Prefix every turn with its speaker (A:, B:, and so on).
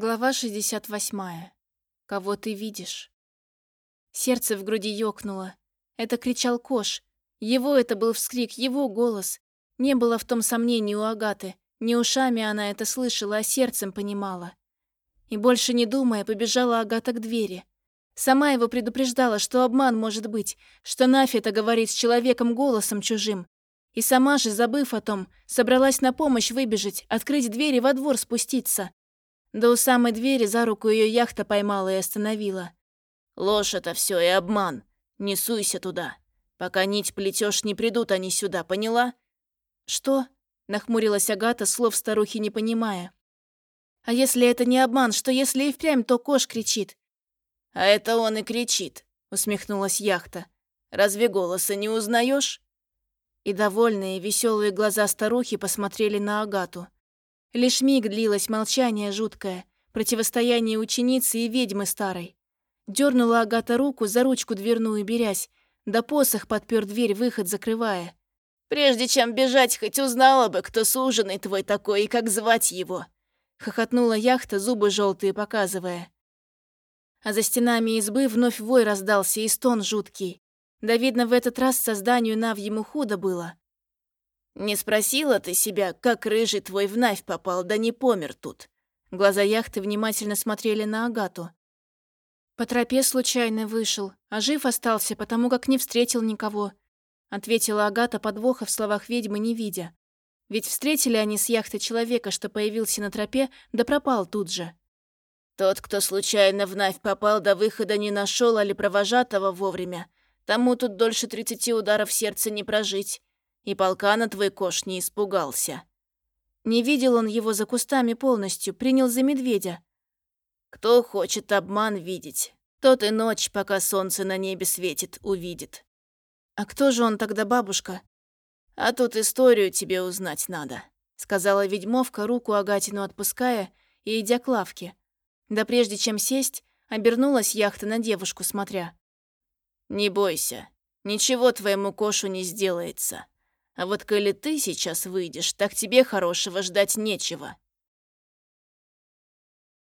A: Глава 68. Кого ты видишь? Сердце в груди ёкнуло. Это кричал Кош. Его это был вскрик, его голос. Не было в том сомнений у Агаты. Не ушами она это слышала, а сердцем понимала. И больше не думая, побежала Агата к двери. Сама его предупреждала, что обман может быть, что Нафь это говорит с человеком голосом чужим. И сама же, забыв о том, собралась на помощь выбежать, открыть дверь и во двор спуститься. Да у самой двери за руку ее яхта поймала и остановила.
B: «Ложь это все и обман. Не суйся туда. Пока нить плетешь, не придут они сюда, поняла?»
A: «Что?» – нахмурилась Агата, слов старухи не понимая. «А если это не обман, что если и впрямь, то Кош кричит?»
B: «А это он и кричит», – усмехнулась яхта. «Разве голоса не узнаешь?
A: И довольные, веселые глаза старухи посмотрели на Агату. Лишь миг длилось молчание жуткое, противостояние ученицы и ведьмы старой. Дернула Агата руку за ручку дверную берясь, да посох подпер дверь, выход закрывая.
B: «Прежде чем бежать, хоть узнала бы, кто суженый твой такой и как звать его!»
A: Хохотнула яхта, зубы желтые показывая. А за стенами избы вновь вой раздался и стон жуткий. Да видно, в этот раз созданию Нав ему худо было.
B: «Не спросила ты себя, как рыжий твой в Навь попал, да не помер тут?»
A: Глаза яхты внимательно смотрели на Агату. «По тропе случайно вышел, а жив остался, потому как не встретил никого», ответила Агата подвоха в словах ведьмы не видя. Ведь встретили они с яхты человека, что появился на тропе, да пропал тут же.
B: «Тот, кто случайно в Навь попал, до выхода не нашел, али провожатого вовремя, тому тут дольше тридцати ударов сердца не прожить. И полкана твой кош не испугался.
A: Не видел он его за кустами полностью, принял за медведя.
B: Кто хочет обман видеть, тот и ночь, пока солнце на небе светит, увидит.
A: А кто же он тогда, бабушка?
B: А тут историю тебе узнать надо, сказала ведьмовка, руку Агатину отпуская и идя к лавке. Да прежде чем сесть, обернулась яхта на девушку, смотря. «Не бойся, ничего твоему кошу не сделается. А вот коли ты сейчас выйдешь, так тебе хорошего ждать нечего.